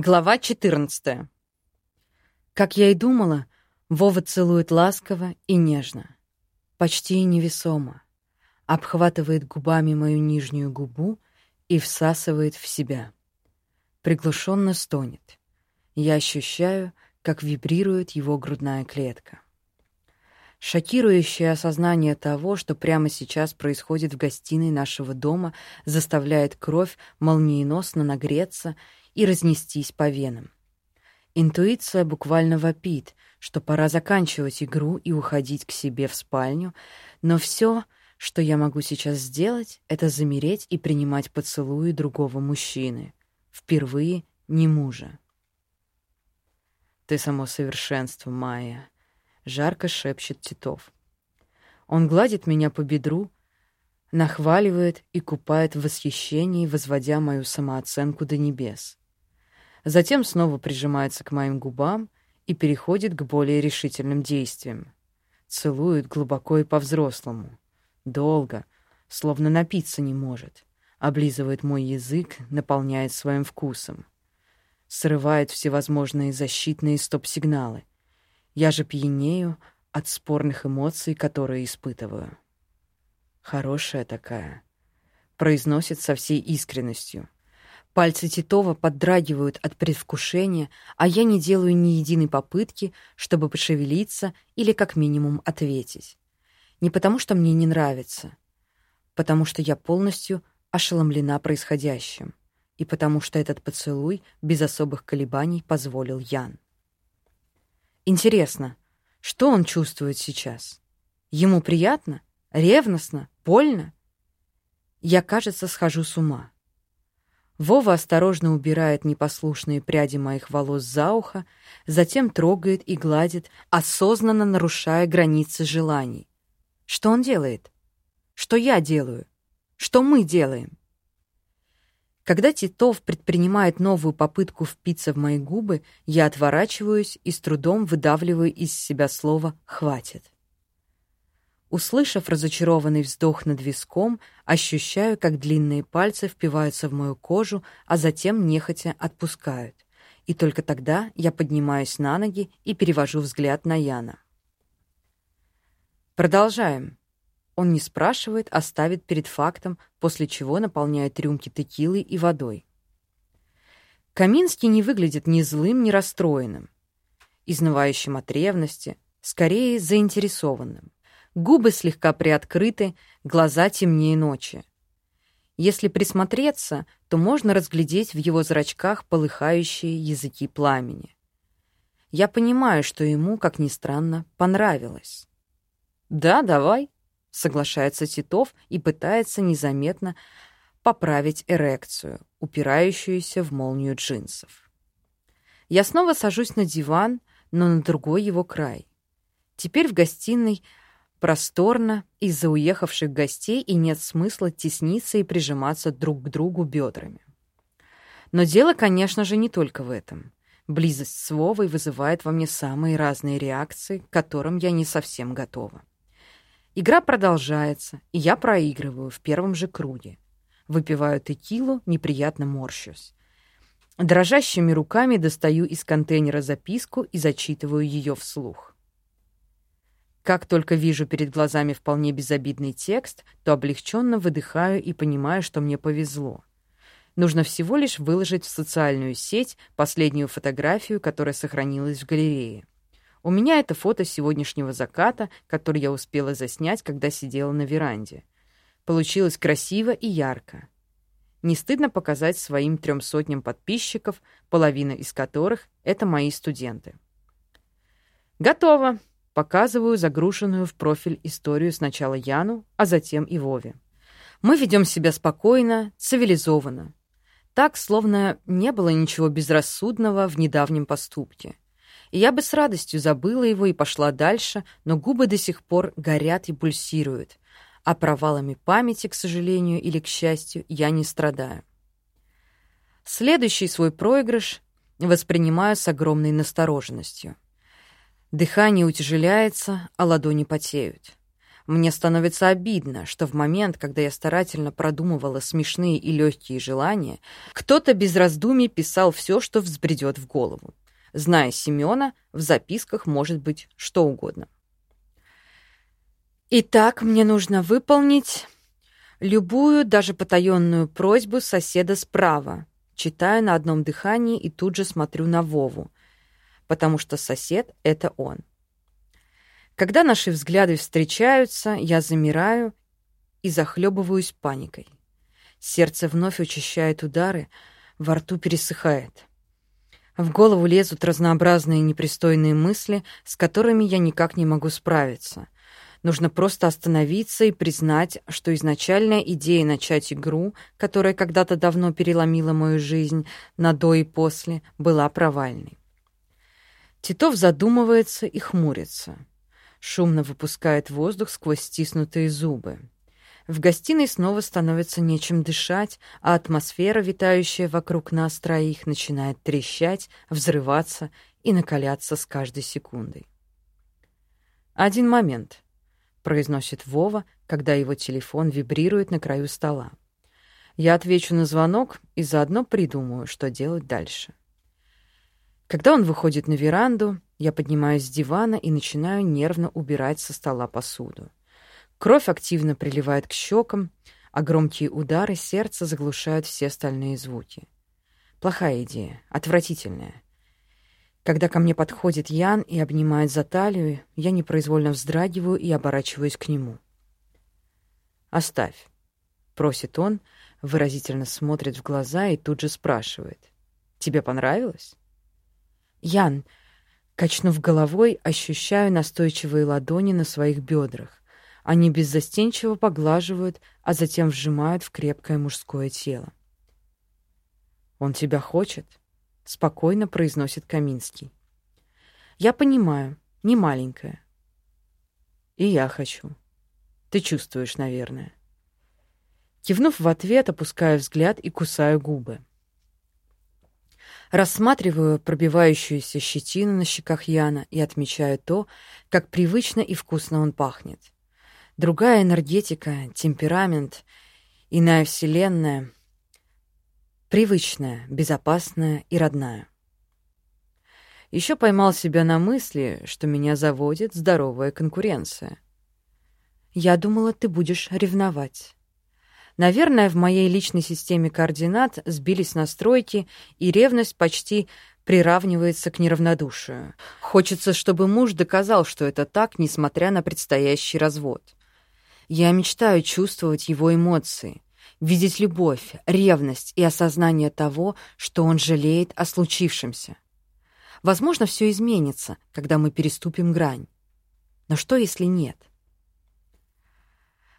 Глава 14. Как я и думала, Вова целует ласково и нежно, почти невесомо, обхватывает губами мою нижнюю губу и всасывает в себя. Приглушенно стонет. Я ощущаю, как вибрирует его грудная клетка. Шокирующее осознание того, что прямо сейчас происходит в гостиной нашего дома, заставляет кровь молниеносно нагреться разнестись по венам. Интуиция буквально вопит, что пора заканчивать игру и уходить к себе в спальню, но все, что я могу сейчас сделать, это замереть и принимать поцелуи другого мужчины. Впервые не мужа. «Ты само совершенство, Майя», — жарко шепчет Титов. Он гладит меня по бедру, нахваливает и купает в восхищении, возводя мою самооценку до небес затем снова прижимается к моим губам и переходит к более решительным действиям. Целует глубоко и по-взрослому. Долго, словно напиться не может. Облизывает мой язык, наполняет своим вкусом. Срывает всевозможные защитные стоп-сигналы. Я же пьянею от спорных эмоций, которые испытываю. Хорошая такая. Произносит со всей искренностью — Пальцы Титова поддрагивают от предвкушения, а я не делаю ни единой попытки, чтобы пошевелиться или как минимум ответить. Не потому, что мне не нравится, потому что я полностью ошеломлена происходящим, и потому что этот поцелуй без особых колебаний позволил Ян. Интересно, что он чувствует сейчас? Ему приятно? Ревностно? Больно? Я, кажется, схожу с ума. Вова осторожно убирает непослушные пряди моих волос за ухо, затем трогает и гладит, осознанно нарушая границы желаний. Что он делает? Что я делаю? Что мы делаем? Когда Титов предпринимает новую попытку впиться в мои губы, я отворачиваюсь и с трудом выдавливаю из себя слово «хватит». Услышав разочарованный вздох над виском, ощущаю, как длинные пальцы впиваются в мою кожу, а затем нехотя отпускают. И только тогда я поднимаюсь на ноги и перевожу взгляд на Яна. Продолжаем. Он не спрашивает, а ставит перед фактом, после чего наполняет рюмки текилой и водой. Каминский не выглядит ни злым, ни расстроенным, изнывающим от ревности, скорее заинтересованным. Губы слегка приоткрыты, глаза темнее ночи. Если присмотреться, то можно разглядеть в его зрачках полыхающие языки пламени. Я понимаю, что ему, как ни странно, понравилось. «Да, давай», — соглашается Титов и пытается незаметно поправить эрекцию, упирающуюся в молнию джинсов. Я снова сажусь на диван, но на другой его край. Теперь в гостиной Просторно из-за уехавших гостей и нет смысла тесниться и прижиматься друг к другу бедрами. Но дело, конечно же, не только в этом. Близость с Вовой вызывает во мне самые разные реакции, к которым я не совсем готова. Игра продолжается, и я проигрываю в первом же круге. Выпиваю текилу, неприятно морщусь. Дрожащими руками достаю из контейнера записку и зачитываю ее вслух. Как только вижу перед глазами вполне безобидный текст, то облегченно выдыхаю и понимаю, что мне повезло. Нужно всего лишь выложить в социальную сеть последнюю фотографию, которая сохранилась в галерее. У меня это фото сегодняшнего заката, который я успела заснять, когда сидела на веранде. Получилось красиво и ярко. Не стыдно показать своим трем сотням подписчиков, половина из которых — это мои студенты. «Готово!» Показываю загруженную в профиль историю сначала Яну, а затем и Вове. Мы ведем себя спокойно, цивилизованно. Так, словно не было ничего безрассудного в недавнем поступке. И я бы с радостью забыла его и пошла дальше, но губы до сих пор горят и пульсируют, а провалами памяти, к сожалению или к счастью, я не страдаю. Следующий свой проигрыш воспринимаю с огромной настороженностью — Дыхание утяжеляется, а ладони потеют. Мне становится обидно, что в момент, когда я старательно продумывала смешные и легкие желания, кто-то без раздумий писал все, что взбредет в голову. Зная Семена, в записках может быть что угодно. Итак, мне нужно выполнить любую, даже потаенную просьбу соседа справа. Читаю на одном дыхании и тут же смотрю на Вову, потому что сосед — это он. Когда наши взгляды встречаются, я замираю и захлебываюсь паникой. Сердце вновь учащает удары, во рту пересыхает. В голову лезут разнообразные непристойные мысли, с которыми я никак не могу справиться. Нужно просто остановиться и признать, что изначальная идея начать игру, которая когда-то давно переломила мою жизнь на до и после, была провальной. Титов задумывается и хмурится шумно выпускает воздух сквозь стиснутые зубы. В гостиной снова становится нечем дышать, а атмосфера, витающая вокруг нас троих, начинает трещать, взрываться и накаляться с каждой секундой. «Один момент», — произносит Вова, когда его телефон вибрирует на краю стола. Я отвечу на звонок и заодно придумаю, что делать дальше. Когда он выходит на веранду, я поднимаюсь с дивана и начинаю нервно убирать со стола посуду. Кровь активно приливает к щекам, а громкие удары сердца заглушают все остальные звуки. Плохая идея, отвратительная. Когда ко мне подходит Ян и обнимает за талию, я непроизвольно вздрагиваю и оборачиваюсь к нему. «Оставь», — просит он, выразительно смотрит в глаза и тут же спрашивает. «Тебе понравилось?» «Ян, Качнув головой, ощущаю настойчивые ладони на своих бедрах. Они беззастенчиво поглаживают, а затем вжимают в крепкое мужское тело. «Он тебя хочет?» — спокойно произносит Каминский. «Я понимаю, не маленькая». «И я хочу. Ты чувствуешь, наверное». Кивнув в ответ, опускаю взгляд и кусаю губы. Рассматриваю пробивающуюся щетину на щеках Яна и отмечаю то, как привычно и вкусно он пахнет. Другая энергетика, темперамент, иная вселенная, привычная, безопасная и родная. Еще поймал себя на мысли, что меня заводит здоровая конкуренция. Я думала, ты будешь ревновать. Наверное, в моей личной системе координат сбились настройки, и ревность почти приравнивается к неравнодушию. Хочется, чтобы муж доказал, что это так, несмотря на предстоящий развод. Я мечтаю чувствовать его эмоции, видеть любовь, ревность и осознание того, что он жалеет о случившемся. Возможно, все изменится, когда мы переступим грань. Но что, если нет?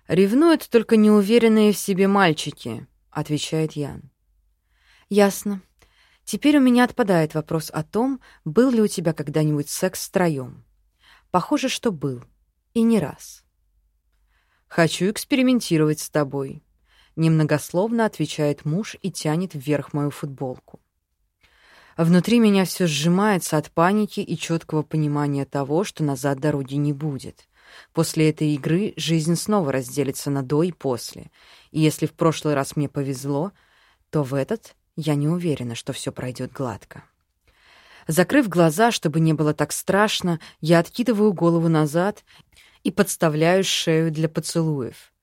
«Ревнуют только неуверенные в себе мальчики», — отвечает Ян. «Ясно. Теперь у меня отпадает вопрос о том, был ли у тебя когда-нибудь секс втроем. Похоже, что был. И не раз». «Хочу экспериментировать с тобой», — немногословно отвечает муж и тянет вверх мою футболку. Внутри меня все сжимается от паники и четкого понимания того, что назад дороги не будет. После этой игры жизнь снова разделится на «до» и «после». И если в прошлый раз мне повезло, то в этот я не уверена, что все пройдет гладко. Закрыв глаза, чтобы не было так страшно, я откидываю голову назад и подставляю шею для поцелуев.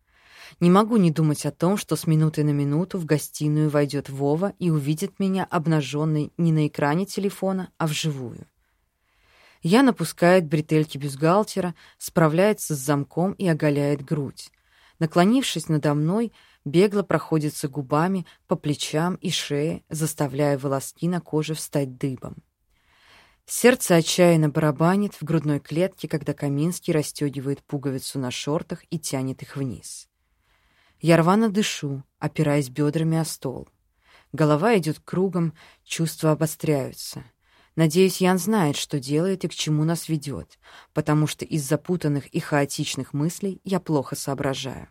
Не могу не думать о том, что с минуты на минуту в гостиную войдет Вова и увидит меня обнаженной не на экране телефона, а вживую. Я напускает бретельки бюстгальтера, справляется с замком и оголяет грудь. Наклонившись надо мной, бегло проходится губами по плечам и шее, заставляя волоски на коже встать дыбом. Сердце отчаянно барабанит в грудной клетке, когда Каминский расстегивает пуговицу на шортах и тянет их вниз. Я рвано дышу, опираясь бедрами о стол. Голова идет кругом, чувства обостряются — Надеюсь, Ян знает, что делает и к чему нас ведет, потому что из запутанных и хаотичных мыслей я плохо соображаю.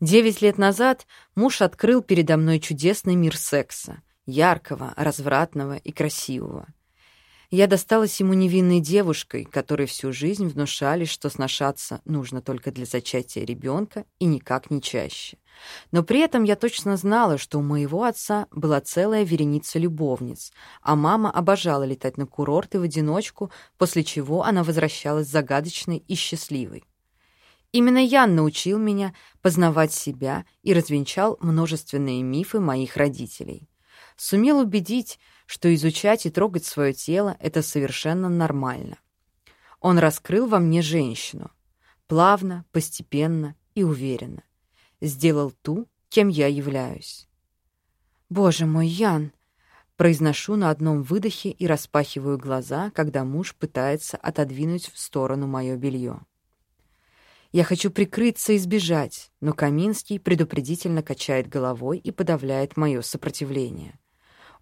Девять лет назад муж открыл передо мной чудесный мир секса, яркого, развратного и красивого. Я досталась ему невинной девушкой, которой всю жизнь внушали, что сношаться нужно только для зачатия ребенка и никак не чаще. Но при этом я точно знала, что у моего отца была целая вереница любовниц, а мама обожала летать на курорты в одиночку, после чего она возвращалась загадочной и счастливой. Именно Ян научил меня познавать себя и развенчал множественные мифы моих родителей. Сумел убедить, что изучать и трогать свое тело — это совершенно нормально. Он раскрыл во мне женщину. Плавно, постепенно и уверенно. Сделал ту, кем я являюсь. «Боже мой, Ян!» Произношу на одном выдохе и распахиваю глаза, когда муж пытается отодвинуть в сторону мое белье. Я хочу прикрыться и сбежать, но Каминский предупредительно качает головой и подавляет мое сопротивление.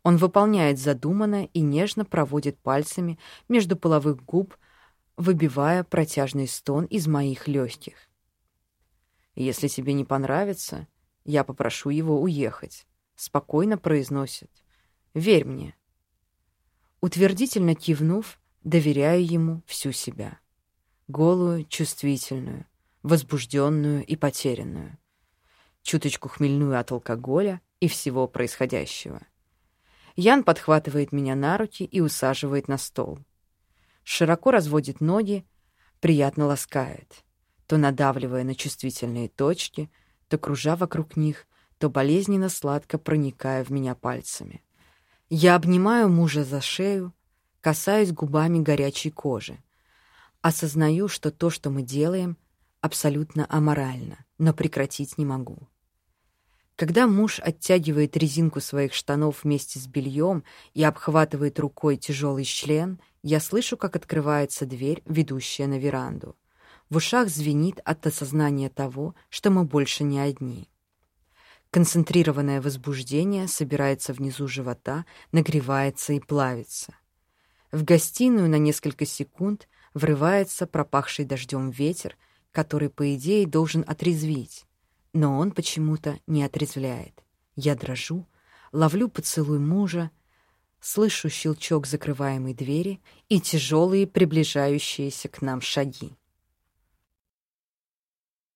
Он выполняет задуманное и нежно проводит пальцами между половых губ, выбивая протяжный стон из моих легких. «Если тебе не понравится, я попрошу его уехать», — спокойно произносит. «Верь мне». Утвердительно кивнув, доверяю ему всю себя. Голую, чувствительную, возбужденную и потерянную. Чуточку хмельную от алкоголя и всего происходящего — Ян подхватывает меня на руки и усаживает на стол. Широко разводит ноги, приятно ласкает, то надавливая на чувствительные точки, то кружа вокруг них, то болезненно сладко проникая в меня пальцами. Я обнимаю мужа за шею, касаюсь губами горячей кожи. Осознаю, что то, что мы делаем, абсолютно аморально, но прекратить не могу. Когда муж оттягивает резинку своих штанов вместе с бельем и обхватывает рукой тяжелый член, я слышу, как открывается дверь, ведущая на веранду. В ушах звенит от осознания того, что мы больше не одни. Концентрированное возбуждение собирается внизу живота, нагревается и плавится. В гостиную на несколько секунд врывается пропахший дождем ветер, который, по идее, должен отрезвить но он почему-то не отрезвляет. Я дрожу, ловлю поцелуй мужа, слышу щелчок закрываемой двери и тяжелые приближающиеся к нам шаги.